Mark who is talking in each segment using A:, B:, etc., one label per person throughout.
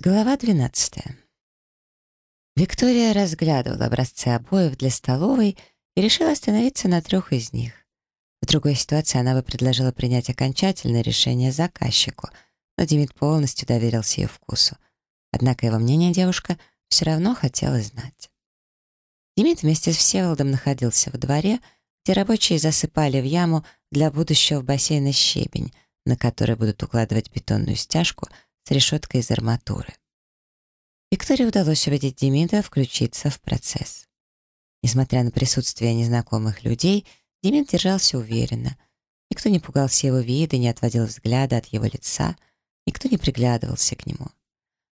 A: Глава 12. Виктория разглядывала образцы обоев для столовой и решила остановиться на трех из них. В другой ситуации она бы предложила принять окончательное решение заказчику, но Демид полностью доверился ее вкусу. Однако его мнение девушка все равно хотела знать. Демид вместе с Всеволодом находился в дворе, где рабочие засыпали в яму для будущего бассейна щебень, на который будут укладывать бетонную стяжку — с решеткой из арматуры. Виктории удалось убедить Демида включиться в процесс. Несмотря на присутствие незнакомых людей, Демид держался уверенно. Никто не пугался его вида, не отводил взгляда от его лица, никто не приглядывался к нему.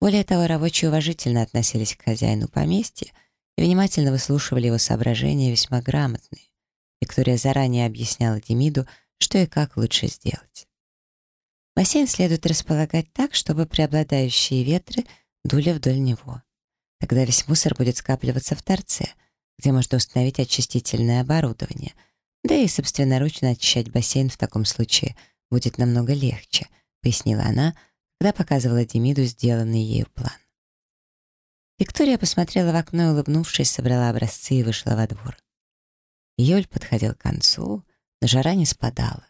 A: Более того, рабочие уважительно относились к хозяину поместья и внимательно выслушивали его соображения весьма грамотные. Виктория заранее объясняла Демиду, что и как лучше сделать. Бассейн следует располагать так, чтобы преобладающие ветры дули вдоль него. Тогда весь мусор будет скапливаться в торце, где можно установить очистительное оборудование. Да и собственноручно очищать бассейн в таком случае будет намного легче, пояснила она, когда показывала Демиду сделанный ею план. Виктория посмотрела в окно и, улыбнувшись, собрала образцы и вышла во двор. Июль подходил к концу, но жара не спадала.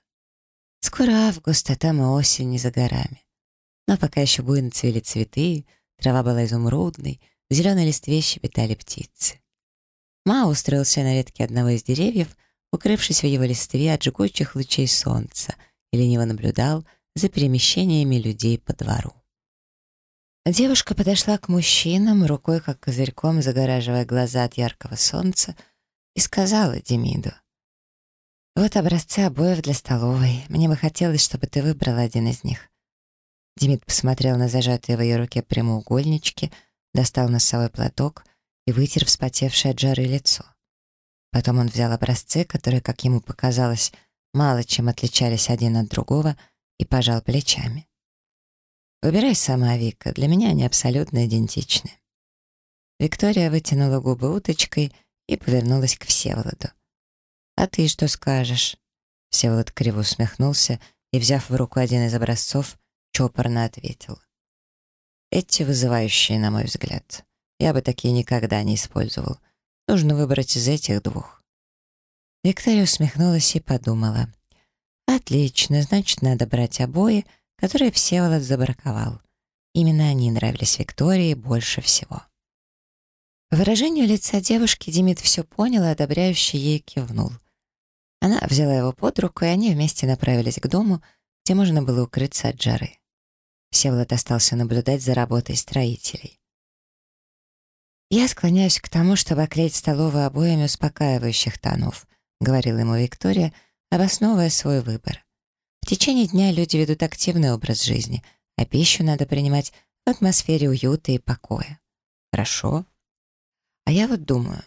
A: Скоро август, а там и осень не за горами. Но пока еще буйно цвели цветы, трава была изумрудной, в зеленой листве щебетали птицы. Ма устроился на ветке одного из деревьев, укрывшись в его листве от жгучих лучей солнца, и лениво наблюдал за перемещениями людей по двору. Девушка подошла к мужчинам, рукой как козырьком загораживая глаза от яркого солнца, и сказала Демиду — «Вот образцы обоев для столовой. Мне бы хотелось, чтобы ты выбрал один из них». Демид посмотрел на зажатые в ее руке прямоугольнички, достал носовой платок и вытер вспотевшее от жары лицо. Потом он взял образцы, которые, как ему показалось, мало чем отличались один от другого, и пожал плечами. «Выбирай сама, Вика, для меня они абсолютно идентичны». Виктория вытянула губы уточкой и повернулась к Всеволоду. «А ты что скажешь?» Всеволод криво усмехнулся и, взяв в руку один из образцов, чопорно ответил. «Эти вызывающие, на мой взгляд. Я бы такие никогда не использовал. Нужно выбрать из этих двух». Виктория усмехнулась и подумала. «Отлично, значит, надо брать обои, которые Всеволод забраковал. Именно они нравились Виктории больше всего». По выражению лица девушки Демид все понял и одобряюще ей кивнул — она взяла его под руку, и они вместе направились к дому, где можно было укрыться от жары. Всеволод остался наблюдать за работой строителей. «Я склоняюсь к тому, чтобы оклеить столовую обоями успокаивающих тонов», говорила ему Виктория, обосновывая свой выбор. «В течение дня люди ведут активный образ жизни, а пищу надо принимать в атмосфере уюта и покоя. Хорошо. А я вот думаю,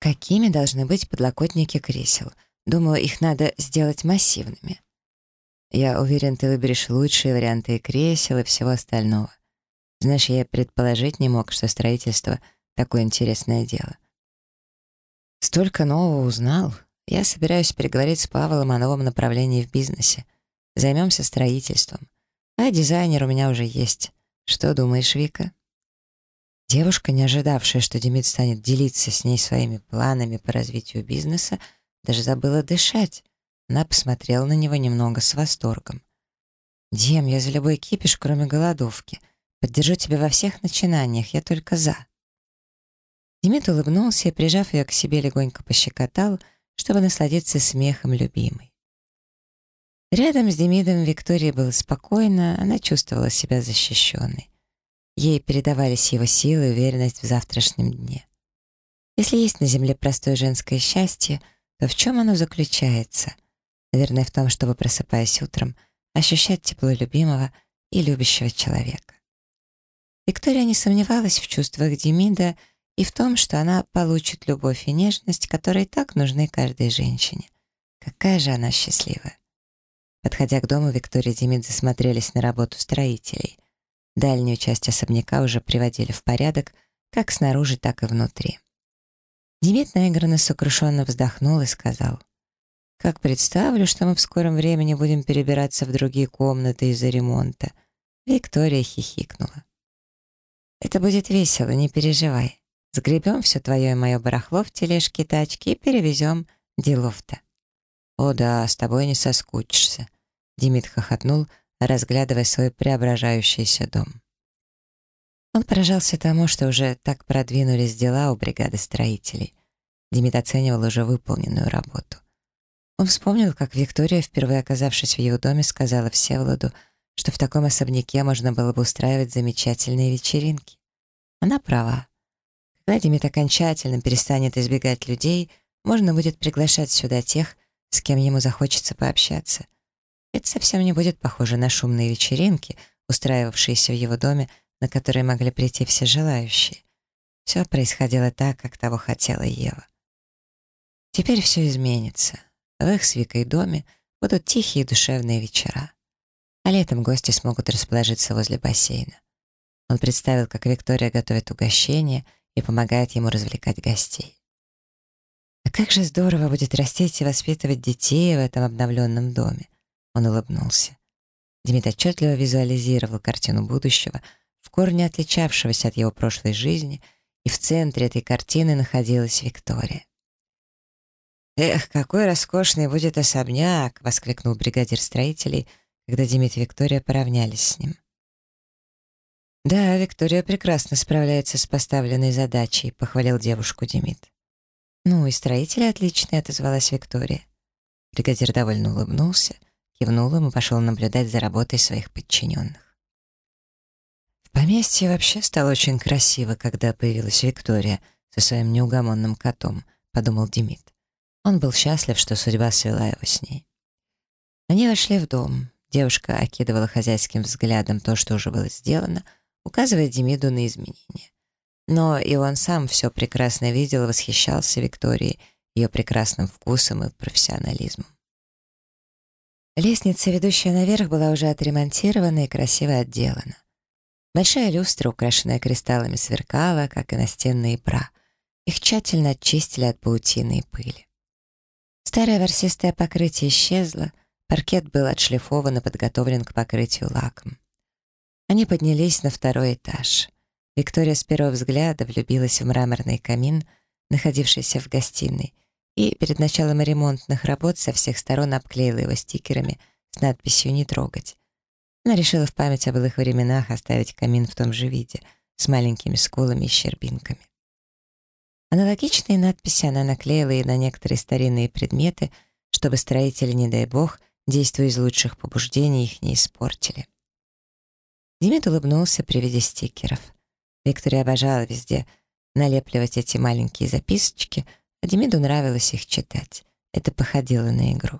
A: какими должны быть подлокотники кресел — Думаю, их надо сделать массивными. Я уверен, ты выберешь лучшие варианты и кресел, и всего остального. Знаешь, я предположить не мог, что строительство — такое интересное дело. Столько нового узнал. Я собираюсь переговорить с Павлом о новом направлении в бизнесе. Займемся строительством. А дизайнер у меня уже есть. Что думаешь, Вика? Девушка, не ожидавшая, что Демид станет делиться с ней своими планами по развитию бизнеса, даже забыла дышать. Она посмотрела на него немного с восторгом. «Дем, я за любой кипиш, кроме голодовки. Поддержу тебя во всех начинаниях, я только за». Демид улыбнулся и, прижав ее к себе, легонько пощекотал, чтобы насладиться смехом любимой. Рядом с Демидом Виктории было спокойно, она чувствовала себя защищенной. Ей передавались его силы и уверенность в завтрашнем дне. Если есть на земле простое женское счастье — то в чем оно заключается? Наверное, в том, чтобы, просыпаясь утром, ощущать тепло любимого и любящего человека. Виктория не сомневалась в чувствах Демида и в том, что она получит любовь и нежность, которые так нужны каждой женщине. Какая же она счастливая. Подходя к дому, Виктория и Демид засмотрелись на работу строителей. Дальнюю часть особняка уже приводили в порядок, как снаружи, так и внутри. Демид наигранно сокрушенно вздохнул и сказал, «Как представлю, что мы в скором времени будем перебираться в другие комнаты из-за ремонта». Виктория хихикнула. Это будет весело, не переживай. Сгребем все твое и мое барахло в тележке тачки и перевезем делов-то. О да, с тобой не соскучишься. Димит хохотнул, разглядывая свой преображающийся дом. Он поражался тому, что уже так продвинулись дела у бригады строителей. Димит оценивал уже выполненную работу. Он вспомнил, как Виктория, впервые оказавшись в его доме, сказала Всеволоду, что в таком особняке можно было бы устраивать замечательные вечеринки. Она права. Когда Димит окончательно перестанет избегать людей, можно будет приглашать сюда тех, с кем ему захочется пообщаться. Это совсем не будет похоже на шумные вечеринки, устраивавшиеся в его доме на которые могли прийти все желающие. Все происходило так, как того хотела Ева. Теперь все изменится. В их с Викой доме будут тихие душевные вечера. А летом гости смогут расположиться возле бассейна. Он представил, как Виктория готовит угощение и помогает ему развлекать гостей. А как же здорово будет растить и воспитывать детей в этом обновленном доме. Он улыбнулся. Демид отчетливо визуализировал картину будущего — в корне отличавшегося от его прошлой жизни, и в центре этой картины находилась Виктория. «Эх, какой роскошный будет особняк!» — воскликнул бригадир строителей, когда Демид и Виктория поравнялись с ним. «Да, Виктория прекрасно справляется с поставленной задачей», — похвалил девушку Демид. «Ну, и строители отличные», — отозвалась Виктория. Бригадир довольно улыбнулся, кивнул им и пошел наблюдать за работой своих подчиненных. Поместье вообще стало очень красиво, когда появилась Виктория со своим неугомонным котом, подумал Демид. Он был счастлив, что судьба свела его с ней. Они вошли в дом. Девушка окидывала хозяйским взглядом то, что уже было сделано, указывая Демиду на изменения. Но и он сам все прекрасно видел и восхищался Викторией, ее прекрасным вкусом и профессионализмом. Лестница, ведущая наверх, была уже отремонтирована и красиво отделана. Большая люстра, украшенная кристаллами, сверкала, как и настенные бра. Их тщательно очистили от паутины и пыли. Старое ворсистое покрытие исчезло, паркет был отшлифован и подготовлен к покрытию лаком. Они поднялись на второй этаж. Виктория с первого взгляда влюбилась в мраморный камин, находившийся в гостиной, и перед началом ремонтных работ со всех сторон обклеила его стикерами с надписью «Не трогать». Она решила в память о былых временах оставить камин в том же виде, с маленькими скулами и щербинками. Аналогичные надписи она наклеила и на некоторые старинные предметы, чтобы строители, не дай бог, действуя из лучших побуждений, их не испортили. Демид улыбнулся при виде стикеров. Виктория обожала везде налепливать эти маленькие записочки, а Демиду нравилось их читать. Это походило на игру.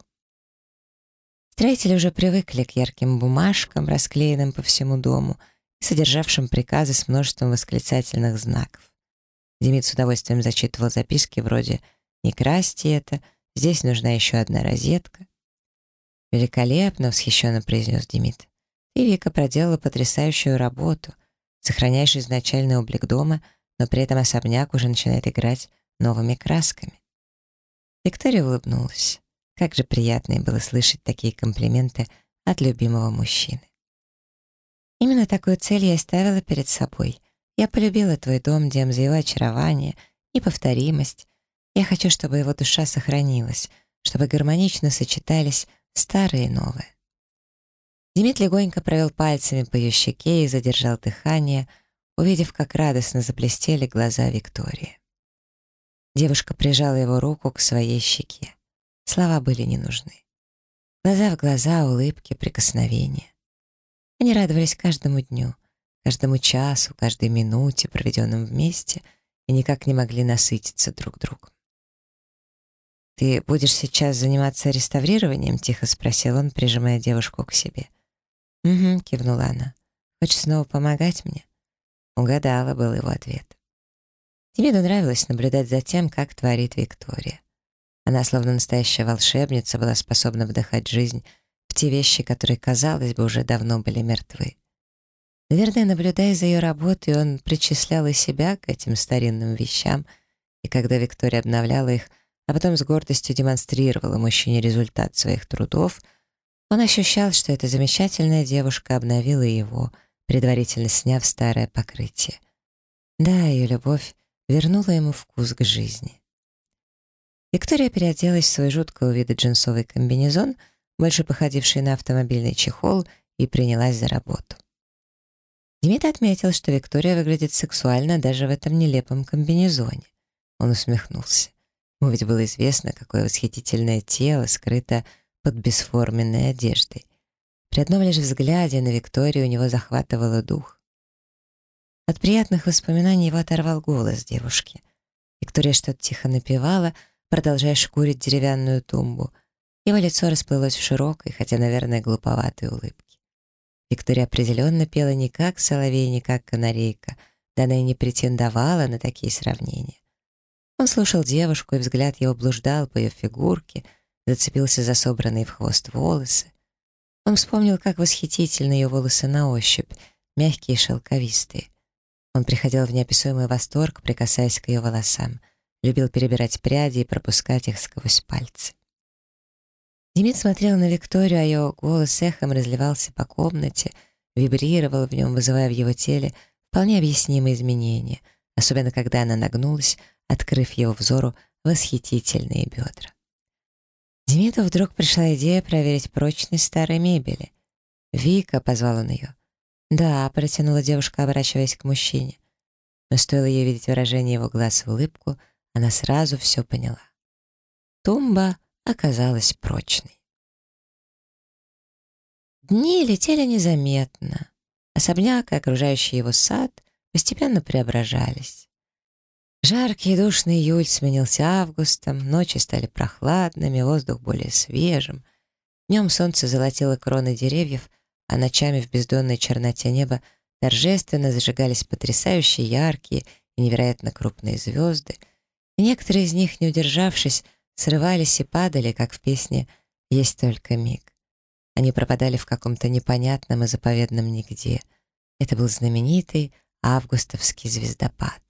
A: Строители уже привыкли к ярким бумажкам, расклеенным по всему дому, и содержавшим приказы с множеством восклицательных знаков. Демид с удовольствием зачитывал записки вроде «Не красьте это», «Здесь нужна еще одна розетка». «Великолепно!» — восхищенно произнес Демид. «Ты, Вика, проделала потрясающую работу. Сохраняешь изначальный облик дома, но при этом особняк уже начинает играть новыми красками». Виктория улыбнулась. Как же приятно было слышать такие комплименты от любимого мужчины. Именно такую цель я ставила перед собой. Я полюбила твой дом, Дем, за его очарование, неповторимость. Я хочу, чтобы его душа сохранилась, чтобы гармонично сочетались старые и новые. Демид легонько провел пальцами по ее щеке и задержал дыхание, увидев, как радостно заблестели глаза Виктории. Девушка прижала его руку к своей щеке. Слова были не нужны. Глаза в глаза, улыбки, прикосновения. Они радовались каждому дню, каждому часу, каждой минуте, проведенном вместе, и никак не могли насытиться друг другом. «Ты будешь сейчас заниматься реставрированием?» — тихо спросил он, прижимая девушку к себе. «Угу», — кивнула она. «Хочешь снова помогать мне?» Угадала, был его ответ. Тебе нравилось наблюдать за тем, как творит Виктория. Она, словно настоящая волшебница, была способна вдыхать жизнь в те вещи, которые, казалось бы, уже давно были мертвы. Наверное, наблюдая за ее работой, он причислял и себя к этим старинным вещам, и когда Виктория обновляла их, а потом с гордостью демонстрировала мужчине результат своих трудов, он ощущал, что эта замечательная девушка обновила его, предварительно сняв старое покрытие, Да, ее любовь вернула ему вкус к жизни. Виктория переоделась в свой жуткого вида джинсовый комбинезон, больше походивший на автомобильный чехол, и принялась за работу. Демид отметил, что Виктория выглядит сексуально даже в этом нелепом комбинезоне. Он усмехнулся. Ему ведь было известно, какое восхитительное тело скрыто под бесформенной одеждой. При одном лишь взгляде на Викторию у него захватывало дух. От приятных воспоминаний его оторвал голос девушки. Виктория что-то тихо напевала, продолжая шкурить деревянную тумбу. Его лицо расплылось в широкой, хотя, наверное, глуповатой улыбке. Виктория определенно пела не как соловей, не как канарейка, да она и не претендовала на такие сравнения. Он слушал девушку, и взгляд его блуждал по ее фигурке, зацепился за собранные в хвост волосы. Он вспомнил, как восхитительны ее волосы на ощупь, мягкие и шелковистые. Он приходил в неописуемый восторг, прикасаясь к ее волосам, любил перебирать пряди и пропускать их сквозь пальцы. Демид смотрел на Викторию, а ее голос эхом разливался по комнате, вибрировал в нем, вызывая в его теле вполне объяснимые изменения, особенно когда она нагнулась, открыв его взору восхитительные бедра. Демиду вдруг пришла идея проверить прочность старой мебели. «Вика», — позвал он ее. «Да», — протянула девушка, оборачиваясь к мужчине. Но стоило ей видеть выражение его глаз в улыбку, она сразу все поняла. Тумба оказалась прочной. Дни летели незаметно. Особняк и окружающий его сад постепенно преображались. Жаркий и душный июль сменился августом, ночи стали прохладными, воздух более свежим. Днем солнце золотило кроны деревьев, а ночами в бездонной черноте неба торжественно зажигались потрясающие яркие и невероятно крупные звезды, и некоторые из них, не удержавшись, срывались и падали, как в песне «Есть только миг». Они пропадали в каком-то непонятном и заповедном нигде. Это был знаменитый августовский звездопад.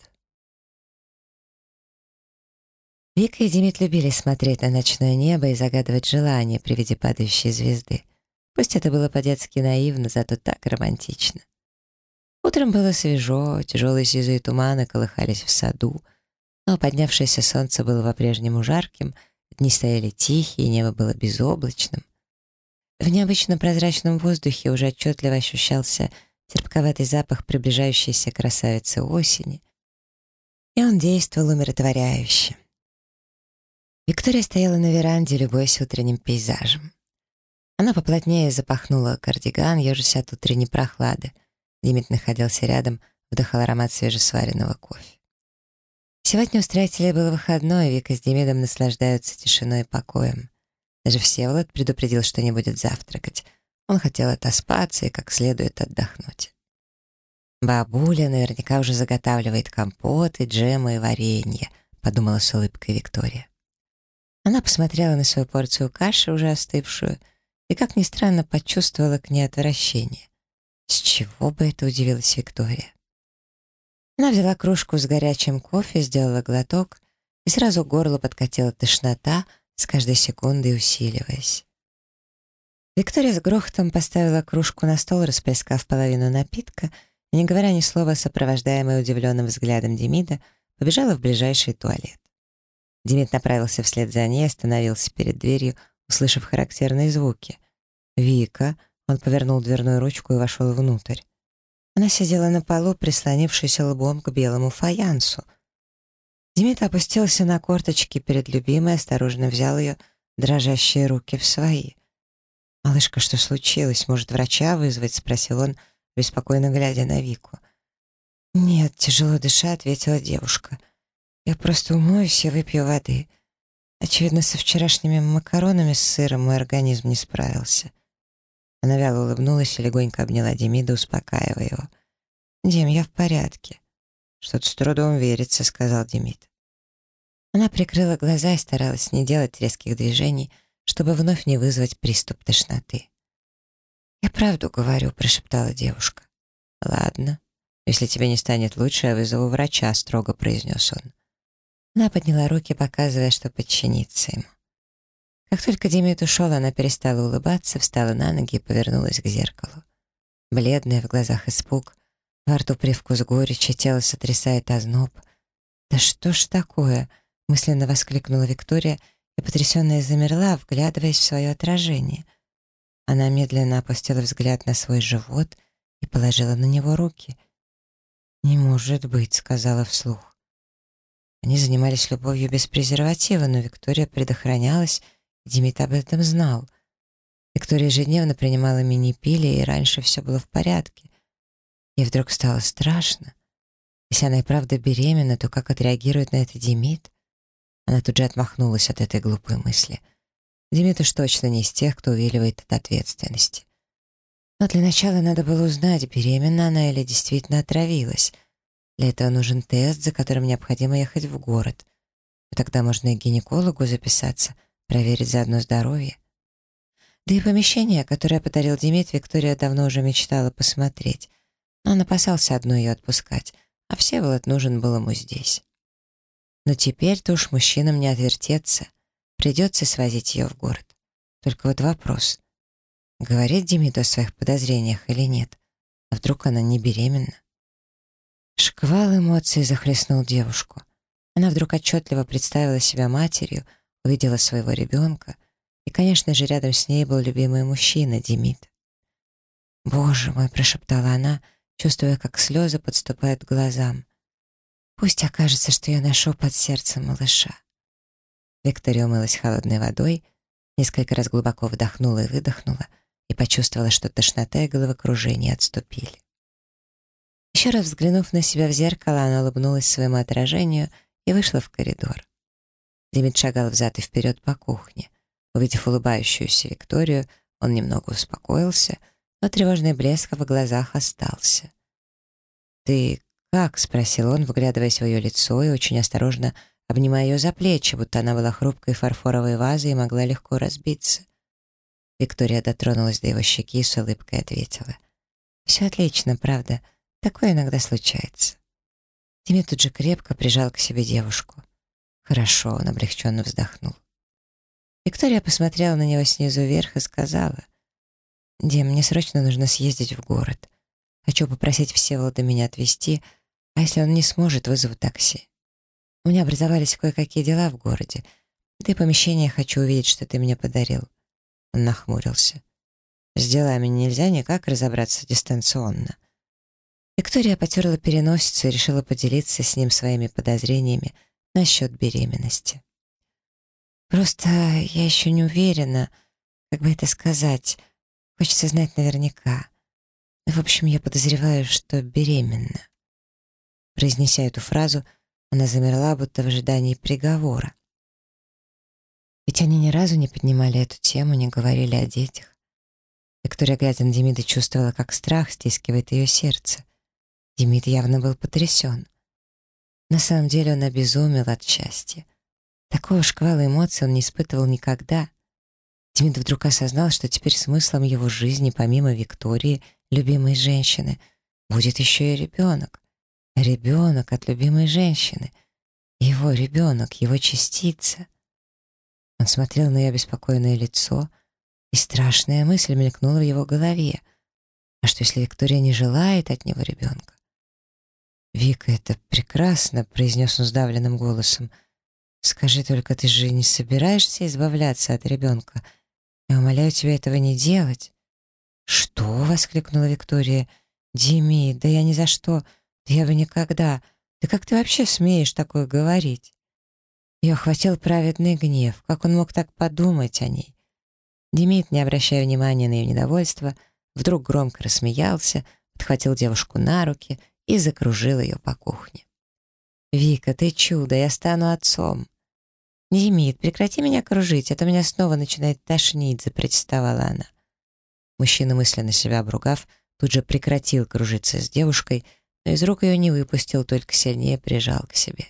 A: Вика и Демид любили смотреть на ночное небо и загадывать желания при виде падающей звезды. Пусть это было по-детски наивно, зато так романтично. Утром было свежо, тяжелые сизые туманы колыхались в саду, но поднявшееся солнце было по-прежнему жарким, дни стояли тихие, небо было безоблачным. В необычно прозрачном воздухе уже отчетливо ощущался терпковатый запах приближающейся красавицы осени, и он действовал умиротворяюще. Виктория стояла на веранде, любуясь утренним пейзажем. Она поплотнее запахнула кардиган, ежась от утренней прохлады. Димит находился рядом, вдыхал аромат свежесваренного кофе. Сегодня у строителей было выходной, Вика с Демидом наслаждаются тишиной и покоем. Даже Всеволод предупредил, что не будет завтракать. Он хотел отоспаться и как следует отдохнуть. «Бабуля наверняка уже заготавливает компоты, джемы и варенье», — подумала с улыбкой Виктория. Она посмотрела на свою порцию каши, уже остывшую, и, как ни странно, почувствовала к ней отвращение. С чего бы это удивилась Виктория? Она взяла кружку с горячим кофе, сделала глоток, и сразу к горлу подкатила тошнота, с каждой секундой усиливаясь. Виктория с грохотом поставила кружку на стол, расплескав половину напитка, и, не говоря ни слова, сопровождаемая удивленным взглядом Демида, побежала в ближайший туалет. Демид направился вслед за ней, остановился перед дверью, услышав характерные звуки. «Вика!» — он повернул дверную ручку и вошел внутрь. Она сидела на полу, прислонившись лбом к белому фаянсу. Демид опустился на корточки перед любимой, осторожно взял ее дрожащие руки в свои. «Малышка, что случилось? Может, врача вызвать?» — спросил он, беспокойно глядя на Вику. «Нет, тяжело дыша», — ответила девушка. «Я просто умоюсь и выпью воды. Очевидно, со вчерашними макаронами с сыром мой организм не справился». Она вяло улыбнулась и легонько обняла Демида, успокаивая его. «Дим, я в порядке». «Что-то с трудом верится», — сказал Демид. Она прикрыла глаза и старалась не делать резких движений, чтобы вновь не вызвать приступ тошноты. «Я правду говорю», — прошептала девушка. «Ладно. Если тебе не станет лучше, я вызову врача», — строго произнес он. Она подняла руки, показывая, что подчинится ему. Как только Демид ушел, она перестала улыбаться, встала на ноги и повернулась к зеркалу. Бледная, в глазах испуг, Во рту привкус горечи, тело сотрясает озноб. «Да что ж такое?» — мысленно воскликнула Виктория и потрясенная замерла, вглядываясь в свое отражение. Она медленно опустила взгляд на свой живот и положила на него руки. «Не может быть», — сказала вслух. Они занимались любовью без презерватива, но Виктория предохранялась, Демид об этом знал. Виктория ежедневно принимала мини-пили, и раньше все было в порядке. Ей вдруг стало страшно. Если она и правда беременна, то как отреагирует на это Демид? Она тут же отмахнулась от этой глупой мысли. Демид уж точно не из тех, кто увиливает от ответственности. Но для начала надо было узнать, беременна она или действительно отравилась — для этого нужен тест, за которым необходимо ехать в город. И тогда можно и к гинекологу записаться, проверить заодно здоровье. Да и помещение, которое подарил Демид, Виктория давно уже мечтала посмотреть. Но он опасался одну ее отпускать, а Всеволод нужен был ему здесь. Но теперь-то уж мужчинам не отвертеться. Придется свозить ее в город. Только вот вопрос. Говорит Демид о своих подозрениях или нет? А вдруг она не беременна? Шквал эмоций захлестнул девушку. Она вдруг отчетливо представила себя матерью, увидела своего ребенка, и, конечно же, рядом с ней был любимый мужчина, Демид. «Боже мой!» — прошептала она, чувствуя, как слезы подступают к глазам. «Пусть окажется, что я ношу под сердцем малыша». Виктория умылась холодной водой, несколько раз глубоко вдохнула и выдохнула и почувствовала, что тошнота и головокружение отступили. Еще раз взглянув на себя в зеркало, она улыбнулась своему отражению и вышла в коридор. Демид шагал взад и вперед по кухне. Увидев улыбающуюся Викторию, он немного успокоился, но тревожный блеск в глазах остался. «Ты как?» — спросил он, вглядываясь в ее лицо и очень осторожно обнимая ее за плечи, будто она была хрупкой фарфоровой вазой и могла легко разбиться. Виктория дотронулась до его щеки и с улыбкой ответила. «Все отлично, правда. Такое иногда случается. Тимми тут же крепко прижал к себе девушку. Хорошо, он облегченно вздохнул. Виктория посмотрела на него снизу вверх и сказала, «Дим, мне срочно нужно съездить в город. Хочу попросить Всеволода меня отвезти, а если он не сможет, вызову такси. У меня образовались кое-какие дела в городе, и помещение хочу увидеть, что ты мне подарил». Он нахмурился. «С делами нельзя никак разобраться дистанционно». Виктория потерла переносицу и решила поделиться с ним своими подозрениями насчет беременности. «Просто я еще не уверена, как бы это сказать. Хочется знать наверняка. В общем, я подозреваю, что беременна». Произнеся эту фразу, она замерла, будто в ожидании приговора. Ведь они ни разу не поднимали эту тему, не говорили о детях. Виктория, глядя на Демида, чувствовала, как страх стискивает ее сердце. Демид явно был потрясен. На самом деле он обезумел от счастья. Такого шквала эмоций он не испытывал никогда. Демид вдруг осознал, что теперь смыслом его жизни, помимо Виктории, любимой женщины, будет еще и ребенок. Ребенок от любимой женщины. Его ребенок, его частица. Он смотрел на ее беспокойное лицо, и страшная мысль мелькнула в его голове. А что, если Виктория не желает от него ребенка? «Вика, это прекрасно», — произнес он сдавленным голосом. «Скажи только, ты же не собираешься избавляться от ребенка? Я умоляю тебя этого не делать». «Что?» — воскликнула Виктория. «Дими, да я ни за что, да я бы никогда. Да как ты вообще смеешь такое говорить?» Ее охватил праведный гнев. Как он мог так подумать о ней? Демид, не обращая внимания на ее недовольство, вдруг громко рассмеялся, подхватил девушку на руки — и закружил ее по кухне. «Вика, ты чудо, я стану отцом!» «Демид, прекрати меня кружить, а то меня снова начинает тошнить», — запротестовала она. Мужчина, мысленно себя обругав, тут же прекратил кружиться с девушкой, но из рук ее не выпустил, только сильнее прижал к себе.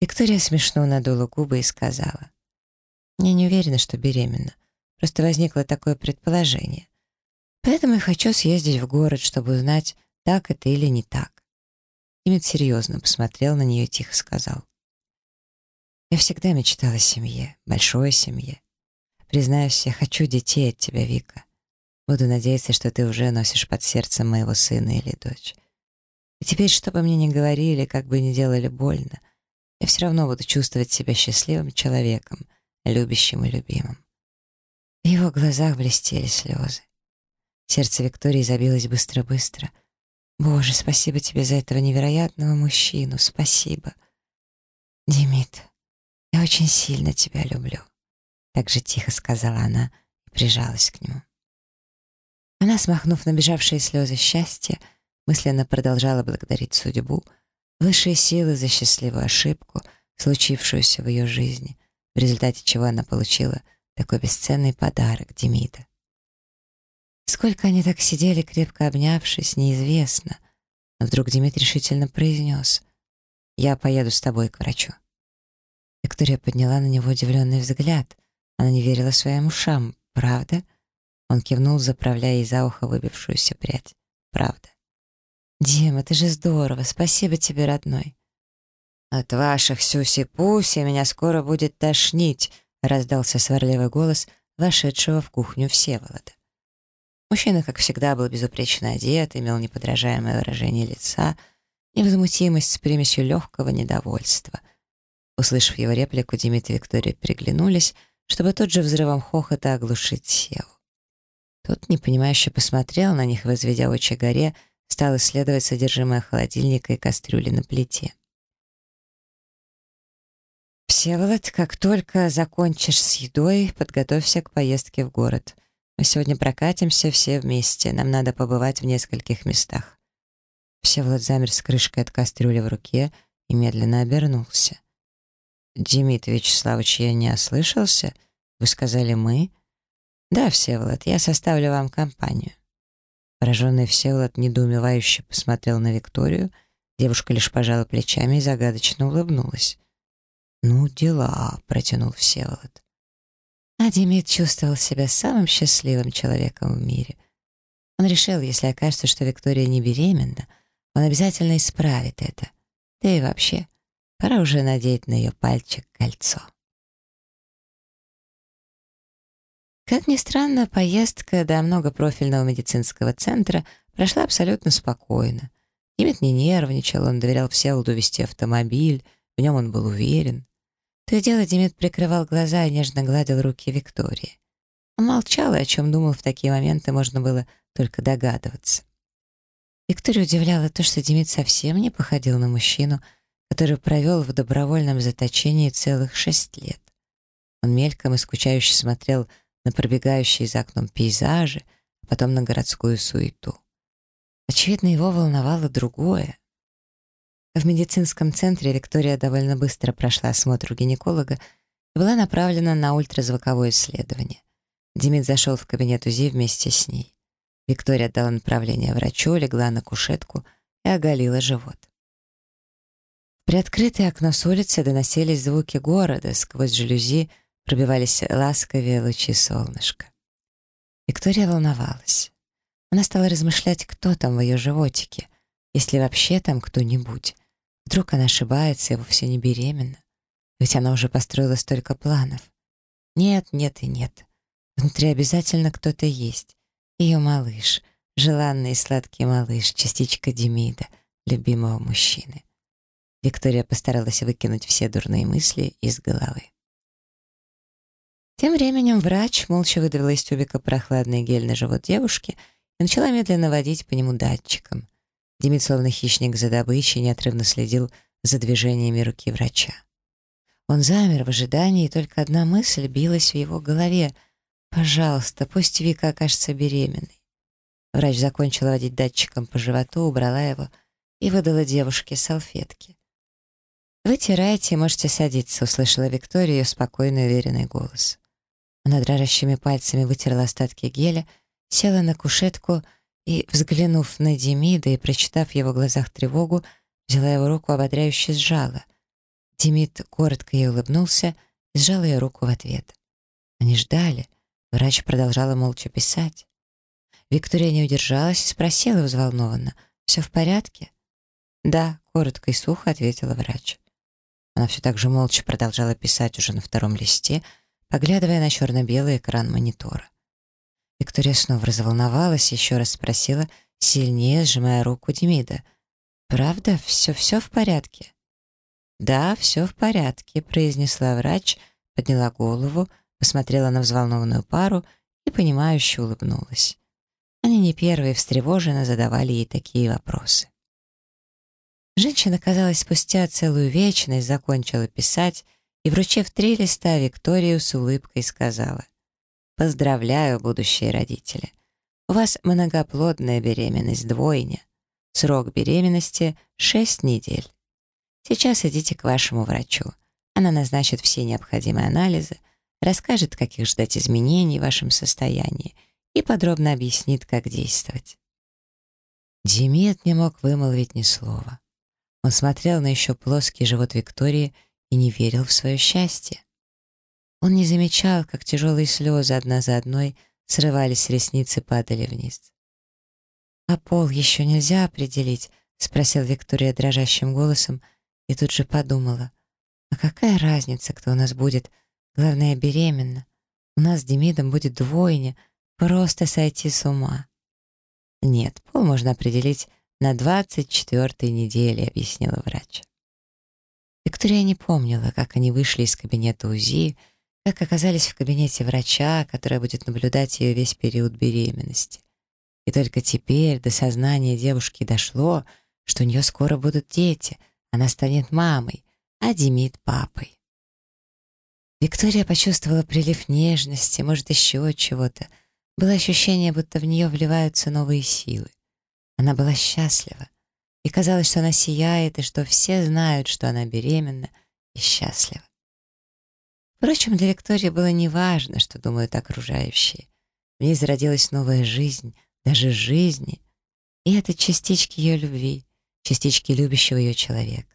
A: Виктория смешно надула губы и сказала, «Я не уверена, что беременна. Просто возникло такое предположение. Поэтому я хочу съездить в город, чтобы узнать, так это или не так. Имид серьезно посмотрел на нее и тихо сказал. «Я всегда мечтала о семье, большой семье. Признаюсь, я хочу детей от тебя, Вика. Буду надеяться, что ты уже носишь под сердцем моего сына или дочь. И теперь, что бы мне ни говорили, как бы ни делали больно, я все равно буду чувствовать себя счастливым человеком, любящим и любимым. В его глазах блестели слезы. Сердце Виктории забилось быстро-быстро. «Боже, спасибо тебе за этого невероятного мужчину, спасибо!» «Димит, я очень сильно тебя люблю», — так же тихо сказала она и прижалась к нему. Она, смахнув набежавшие слезы счастья, мысленно продолжала благодарить судьбу, высшие силы за счастливую ошибку, случившуюся в ее жизни, в результате чего она получила такой бесценный подарок Демида. Сколько они так сидели, крепко обнявшись, неизвестно. Но вдруг Демид решительно произнес «Я поеду с тобой к врачу». Виктория подняла на него удивленный взгляд. Она не верила своим ушам. «Правда?» Он кивнул, заправляя ей за ухо выбившуюся прядь. «Правда». «Дим, это же здорово! Спасибо тебе, родной!» «От ваших сюси-пуси меня скоро будет тошнить!» раздался сварливый голос вошедшего в кухню Всеволода. Мужчина, как всегда, был безупречно одет, имел неподражаемое выражение лица, невозмутимость с примесью легкого недовольства. Услышав его реплику, Димит и Виктория переглянулись, чтобы тут же взрывом хохота оглушить Севу. Тот, непонимающе посмотрел на них, возведя очи горе, стал исследовать содержимое холодильника и кастрюли на плите. «Всеволод, как только закончишь с едой, подготовься к поездке в город. Мы сегодня прокатимся все вместе, нам надо побывать в нескольких местах». Всеволод замер с крышкой от кастрюли в руке и медленно обернулся. «Демид Вячеславович, я не ослышался? Вы сказали «мы»?» «Да, Всеволод, я составлю вам компанию». Пораженный Всеволод недоумевающе посмотрел на Викторию, девушка лишь пожала плечами и загадочно улыбнулась. «Ну, дела», — протянул Всеволод. Демид чувствовал себя самым счастливым человеком в мире. Он решил, если окажется, что Виктория не беременна, он обязательно исправит это. Да и вообще, пора уже надеть на ее пальчик кольцо. Как ни странно, поездка до многопрофильного медицинского центра прошла абсолютно спокойно. Демид не нервничал, он доверял Всеволоду вести автомобиль, в нем он был уверен. То и дело Демид прикрывал глаза и нежно гладил руки Виктории. Он молчал, и о чем думал в такие моменты, можно было только догадываться. Викторию удивляло то, что Демид совсем не походил на мужчину, который провел в добровольном заточении целых шесть лет. Он мельком и скучающе смотрел на пробегающие за окном пейзажи, а потом на городскую суету. Очевидно, его волновало другое. В медицинском центре Виктория довольно быстро прошла осмотр у гинеколога и была направлена на ультразвуковое исследование. Демид зашел в кабинет УЗИ вместе с ней. Виктория дала направление врачу, легла на кушетку и оголила живот. При приоткрытое окно с улицы доносились звуки города, сквозь жалюзи пробивались ласковые лучи солнышка. Виктория волновалась. Она стала размышлять, кто там в ее животике, если вообще там кто-нибудь. Вдруг она ошибается и вовсе не беременна? Ведь она уже построила столько планов. Нет, нет и нет. Внутри обязательно кто-то есть. Ее малыш, желанный и сладкий малыш, частичка Демида, любимого мужчины. Виктория постаралась выкинуть все дурные мысли из головы. Тем временем врач молча выдавила из тюбика прохладный гель на живот девушки и начала медленно водить по нему датчиком. Демид, словно хищник за добычей, неотрывно следил за движениями руки врача. Он замер в ожидании, и только одна мысль билась в его голове. «Пожалуйста, пусть Вика окажется беременной». Врач закончила водить датчиком по животу, убрала его и выдала девушке салфетки. «Вытирайте, можете садиться», — услышала Виктория ее спокойный уверенный голос. Она дрожащими пальцами вытерла остатки геля, села на кушетку и, взглянув на Демида и прочитав в его глазах тревогу, взяла его руку, ободряюще сжала. Демид коротко ей улыбнулся и сжал ее руку в ответ. Они ждали. Врач продолжала молча писать. Виктория не удержалась и спросила взволнованно, «Все в порядке?» «Да», — коротко и сухо ответила врач. Она все так же молча продолжала писать уже на втором листе, поглядывая на черно-белый экран монитора. Виктория снова разволновалась, еще раз спросила, сильнее сжимая руку Демида. «Правда, все-все в порядке?» «Да, все в порядке», — произнесла врач, подняла голову, посмотрела на взволнованную пару и, понимающе улыбнулась. Они не первые встревоженно задавали ей такие вопросы. Женщина, казалось, спустя целую вечность закончила писать и, вручив три листа Викторию, с улыбкой сказала «Поздравляю, будущие родители! У вас многоплодная беременность, двойня. Срок беременности — шесть недель. Сейчас идите к вашему врачу. Она назначит все необходимые анализы, расскажет, каких ждать изменений в вашем состоянии и подробно объяснит, как действовать. Демид не мог вымолвить ни слова. Он смотрел на еще плоский живот Виктории и не верил в свое счастье. Он не замечал, как тяжелые слезы одна за одной срывались с ресниц и падали вниз. «А пол еще нельзя определить?» — спросил Виктория дрожащим голосом и тут же подумала. «А какая разница, кто у нас будет? Главное, беременна. У нас с Демидом будет двойня. Просто сойти с ума». «Нет, пол можно определить на 24-й неделе», — объяснила врач. Виктория не помнила, как они вышли из кабинета УЗИ, как оказались в кабинете врача, который будет наблюдать ее весь период беременности. И только теперь до сознания девушки дошло, что у нее скоро будут дети, она станет мамой, а Демид — папой. Виктория почувствовала прилив нежности, может, еще чего-то. Было ощущение, будто в нее вливаются новые силы. Она была счастлива. И казалось, что она сияет, и что все знают, что она беременна и счастлива. Впрочем, для Виктории было неважно, что думают окружающие. В ней зародилась новая жизнь, даже жизни. И это частички ее любви, частички любящего ее человека.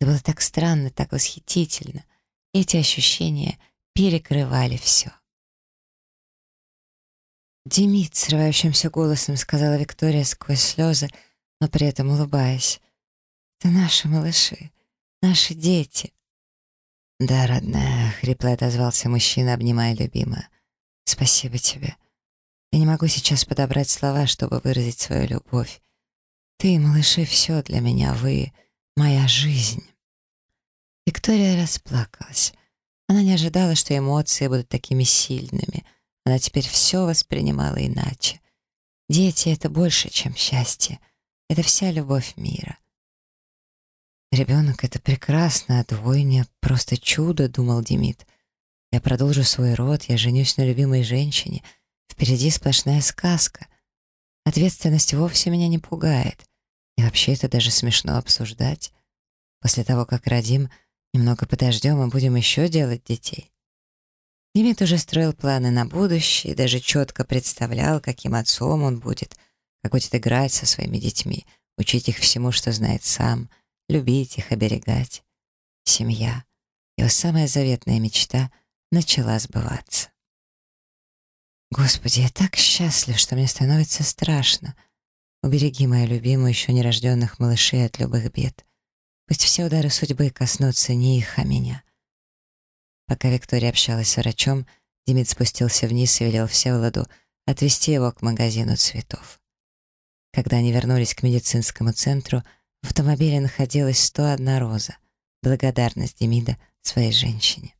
A: Это было так странно, так восхитительно. Эти ощущения перекрывали все. «Демид», — срывающимся голосом сказала Виктория сквозь слезы, но при этом улыбаясь. «Это наши малыши, наши дети». «Да, родная», — хрипло отозвался мужчина, обнимая любимую. «Спасибо тебе. Я не могу сейчас подобрать слова, чтобы выразить свою любовь. Ты, малыши, все для меня, вы — моя жизнь». Виктория расплакалась. Она не ожидала, что эмоции будут такими сильными — она теперь все воспринимала иначе. Дети — это больше, чем счастье. Это вся любовь мира. «Ребенок — это прекрасно, а двойня — просто чудо», — думал Демид. «Я продолжу свой род, я женюсь на любимой женщине. Впереди сплошная сказка. Ответственность вовсе меня не пугает. И вообще это даже смешно обсуждать. После того, как родим, немного подождем и будем еще делать детей. Демид уже строил планы на будущее и даже четко представлял, каким отцом он будет, как будет играть со своими детьми, учить их всему, что знает сам, любить их, оберегать. Семья, его самая заветная мечта, начала сбываться. Господи, я так счастлив, что мне становится страшно. Убереги мою любимую, еще нерожденных малышей от любых бед. Пусть все удары судьбы коснутся не их, а меня. Пока Виктория общалась с врачом, Демид спустился вниз и велел Всеволоду отвезти его к магазину цветов. Когда они вернулись к медицинскому центру, в автомобиле находилась 101 роза, благодарность Демида своей женщине.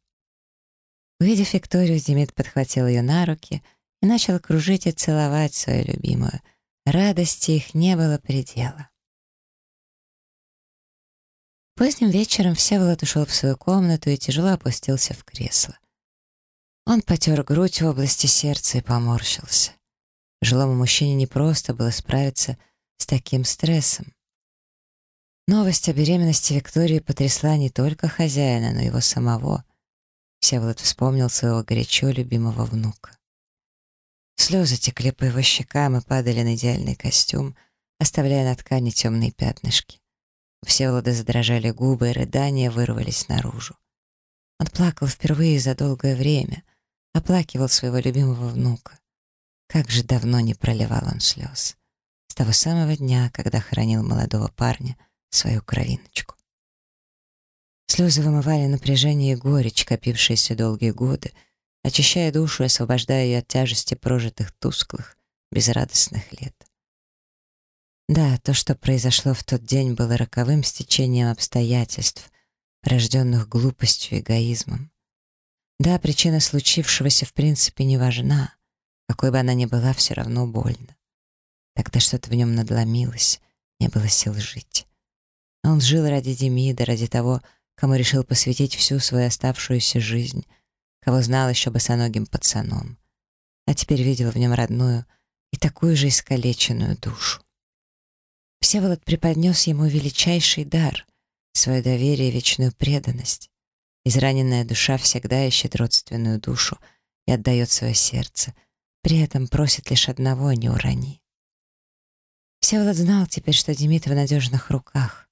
A: Увидев Викторию, Демид подхватил ее на руки и начал кружить и целовать свою любимую. Радости их не было предела. Поздним вечером Всеволод ушел в свою комнату и тяжело опустился в кресло. Он потер грудь в области сердца и поморщился. Жилому мужчине непросто было справиться с таким стрессом. Новость о беременности Виктории потрясла не только хозяина, но и его самого. Всеволод вспомнил своего горячо любимого внука. Слезы текли по его щекам и падали на идеальный костюм, оставляя на ткани темные пятнышки. У Всеволода задрожали губы, и рыдания вырвались наружу. Он плакал впервые за долгое время, оплакивал своего любимого внука. Как же давно не проливал он слез. С того самого дня, когда хоронил молодого парня, свою кровиночку. Слезы вымывали напряжение и горечь, копившиеся долгие годы, очищая душу и освобождая ее от тяжести прожитых тусклых, безрадостных лет. Да, то, что произошло в тот день, было роковым стечением обстоятельств, рожденных глупостью и эгоизмом. Да, причина случившегося в принципе не важна, какой бы она ни была, все равно больно. Тогда что-то в нем надломилось, не было сил жить. Он жил ради Демида, ради того, кому решил посвятить всю свою оставшуюся жизнь, кого знал еще босоногим пацаном, а теперь видел в нем родную и такую же искалеченную душу. Всеволод преподнес ему величайший дар — свое доверие и вечную преданность. Израненная душа всегда ищет родственную душу и отдает свое сердце, при этом просит лишь одного — не урони. Всеволод знал теперь, что Демид в надежных руках.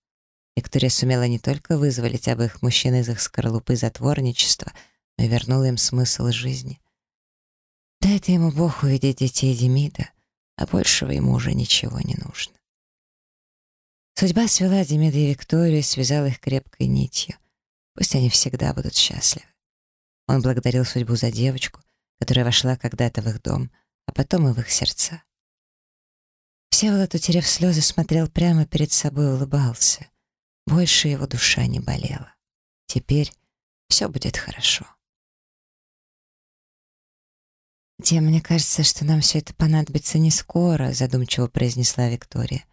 A: Виктория сумела не только вызволить обоих мужчин из их скорлупы затворничества, но и вернула им смысл жизни. Дай это ему Бог увидеть детей Демида, а большего ему уже ничего не нужно. Судьба свела Демида и Викторию, связала их крепкой нитью. Пусть они всегда будут счастливы. Он благодарил судьбу за девочку, которая вошла когда-то в их дом, а потом и в их сердца. Всеволод, утерев слезы, смотрел прямо перед собой и улыбался. Больше его душа не болела. Теперь все будет хорошо. «Дем, мне кажется, что нам все это понадобится не скоро», задумчиво произнесла Виктория.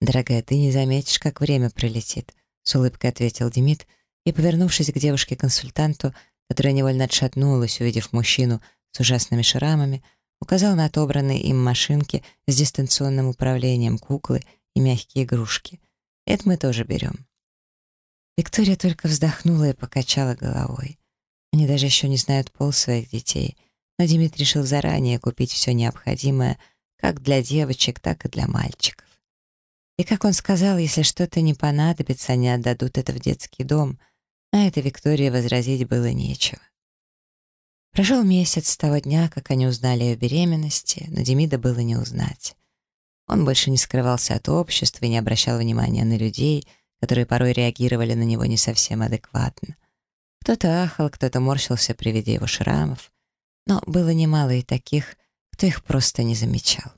A: «Дорогая, ты не заметишь, как время пролетит», с улыбкой ответил Демид и, повернувшись к девушке-консультанту, которая невольно отшатнулась, увидев мужчину с ужасными шрамами, указал на отобранные им машинки с дистанционным управлением, куклы и мягкие игрушки. Это мы тоже берем. Виктория только вздохнула и покачала головой. Они даже еще не знают пол своих детей, но Демид решил заранее купить все необходимое как для девочек, так и для мальчиков. И, как он сказал, если что-то не понадобится, они отдадут это в детский дом. На это Виктории возразить было нечего. Прошел месяц с того дня, как они узнали о беременности, но Демида было не узнать. Он больше не скрывался от общества и не обращал внимания на людей, которые порой реагировали на него не совсем адекватно. Кто-то ахал, кто-то морщился при виде его шрамов, но было немало и таких, кто их просто не замечал.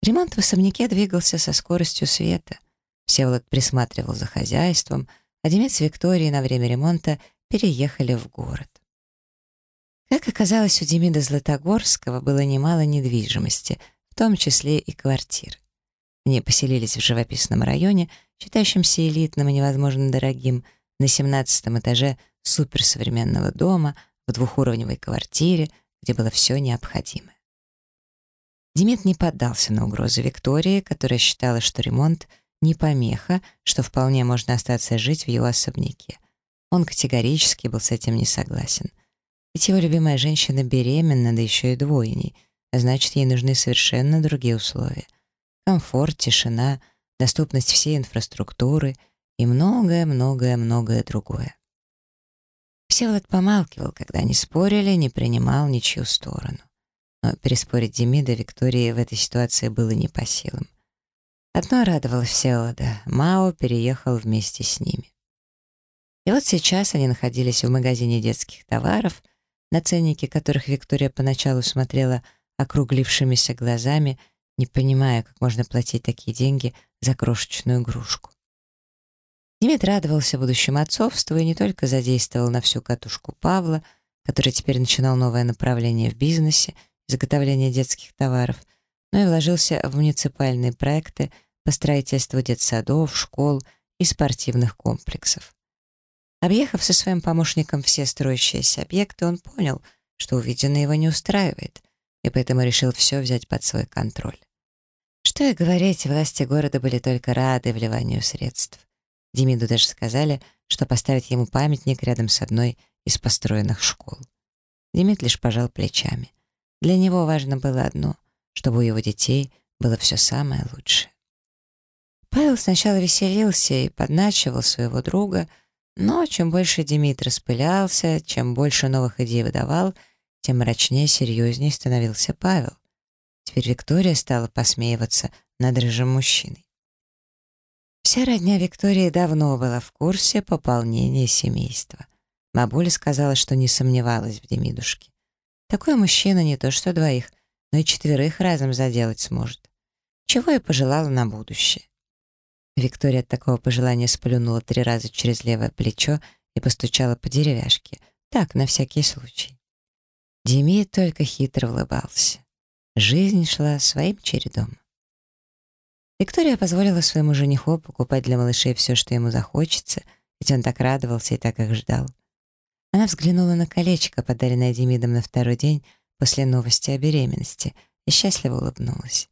A: Ремонт в особняке двигался со скоростью света. Всеволод присматривал за хозяйством, а Демид с Викторией на время ремонта переехали в город. Как оказалось, у Демида Златогорского было немало недвижимости, том числе и квартир. Они поселились в живописном районе, считающемся элитным и невозможно дорогим, на 17 этаже суперсовременного дома в двухуровневой квартире, где было все необходимое. Демид не поддался на угрозы Виктории, которая считала, что ремонт не помеха, что вполне можно остаться жить в его особняке. Он категорически был с этим не согласен. Ведь его любимая женщина беременна, да еще и двойней, значит, ей нужны совершенно другие условия. Комфорт, тишина, доступность всей инфраструктуры и многое-многое-многое другое. Всеволод помалкивал, когда они спорили, не принимал ничью сторону. Но переспорить Демида Виктории в этой ситуации было не по силам. Одно радовало Всеволода — Мао переехал вместе с ними. И вот сейчас они находились в магазине детских товаров — на ценники которых Виктория поначалу смотрела округлившимися глазами, не понимая, как можно платить такие деньги за крошечную игрушку. Демид радовался будущему отцовству и не только задействовал на всю катушку Павла, который теперь начинал новое направление в бизнесе, изготовление детских товаров, но и вложился в муниципальные проекты по строительству детсадов, школ и спортивных комплексов. Объехав со своим помощником все строящиеся объекты, он понял, что увиденное его не устраивает, и поэтому решил все взять под свой контроль. Что и говорить, власти города были только рады вливанию средств. Демиду даже сказали, что поставить ему памятник рядом с одной из построенных школ. Демид лишь пожал плечами. Для него важно было одно — чтобы у его детей было все самое лучшее. Павел сначала веселился и подначивал своего друга — но чем больше Демид распылялся, чем больше новых идей выдавал, тем мрачнее и серьезнее становился Павел. Теперь Виктория стала посмеиваться над рыжим мужчиной. Вся родня Виктории давно была в курсе пополнения семейства. Бабуля сказала, что не сомневалась в Демидушке. Такой мужчина не то что двоих, но и четверых разом заделать сможет. Чего я пожелала на будущее. Виктория от такого пожелания сплюнула три раза через левое плечо и постучала по деревяшке. Так, на всякий случай. Демид только хитро улыбался. Жизнь шла своим чередом. Виктория позволила своему жениху покупать для малышей все, что ему захочется, ведь он так радовался и так их ждал. Она взглянула на колечко, подаренное Демидом на второй день после новости о беременности, и счастливо улыбнулась.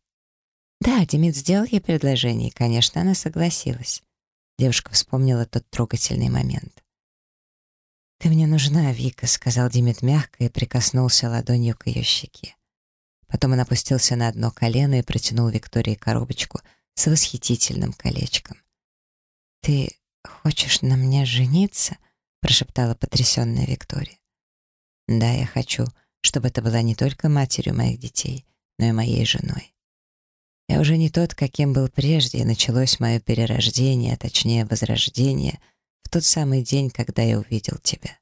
A: Да, Демид сделал ей предложение, и, конечно, она согласилась. Девушка вспомнила тот трогательный момент. «Ты мне нужна, Вика», — сказал Демид мягко и прикоснулся ладонью к ее щеке. Потом он опустился на одно колено и протянул Виктории коробочку — с восхитительным колечком. «Ты хочешь на мне жениться?» — прошептала потрясенная Виктория. «Да, я хочу, чтобы это была не только матерью моих детей, но и моей женой. Я уже не тот, каким был прежде, и началось мое перерождение, а точнее возрождение, в тот самый день, когда я увидел тебя».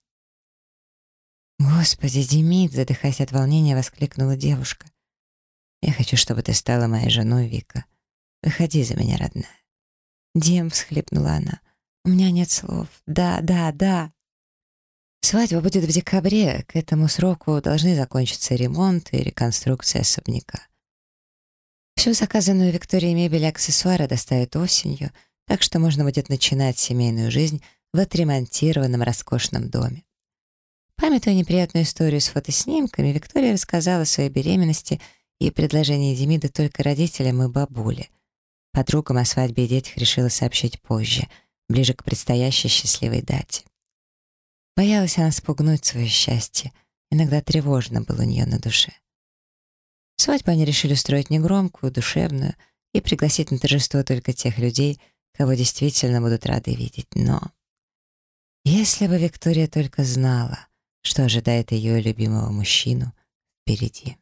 A: «Господи, Демид!» — задыхаясь от волнения, воскликнула девушка. «Я хочу, чтобы ты стала моей женой, Вика. Выходи за меня, родная». «Дем», — всхлипнула она, — «у меня нет слов. Да, да, да». Свадьба будет в декабре. К этому сроку должны закончиться ремонт и реконструкция особняка. Всю заказанную Викторией мебель и аксессуары доставят осенью, так что можно будет начинать семейную жизнь в отремонтированном роскошном доме. Памятуя неприятную историю с фотоснимками, Виктория рассказала о своей беременности и предложении Демида только родителям и бабуле — Подругам о свадьбе и детях решила сообщить позже, ближе к предстоящей счастливой дате. Боялась она спугнуть свое счастье, иногда тревожно было у нее на душе. Свадьбу они решили устроить негромкую, душевную и пригласить на торжество только тех людей, кого действительно будут рады видеть. Но если бы Виктория только знала, что ожидает ее любимого мужчину впереди.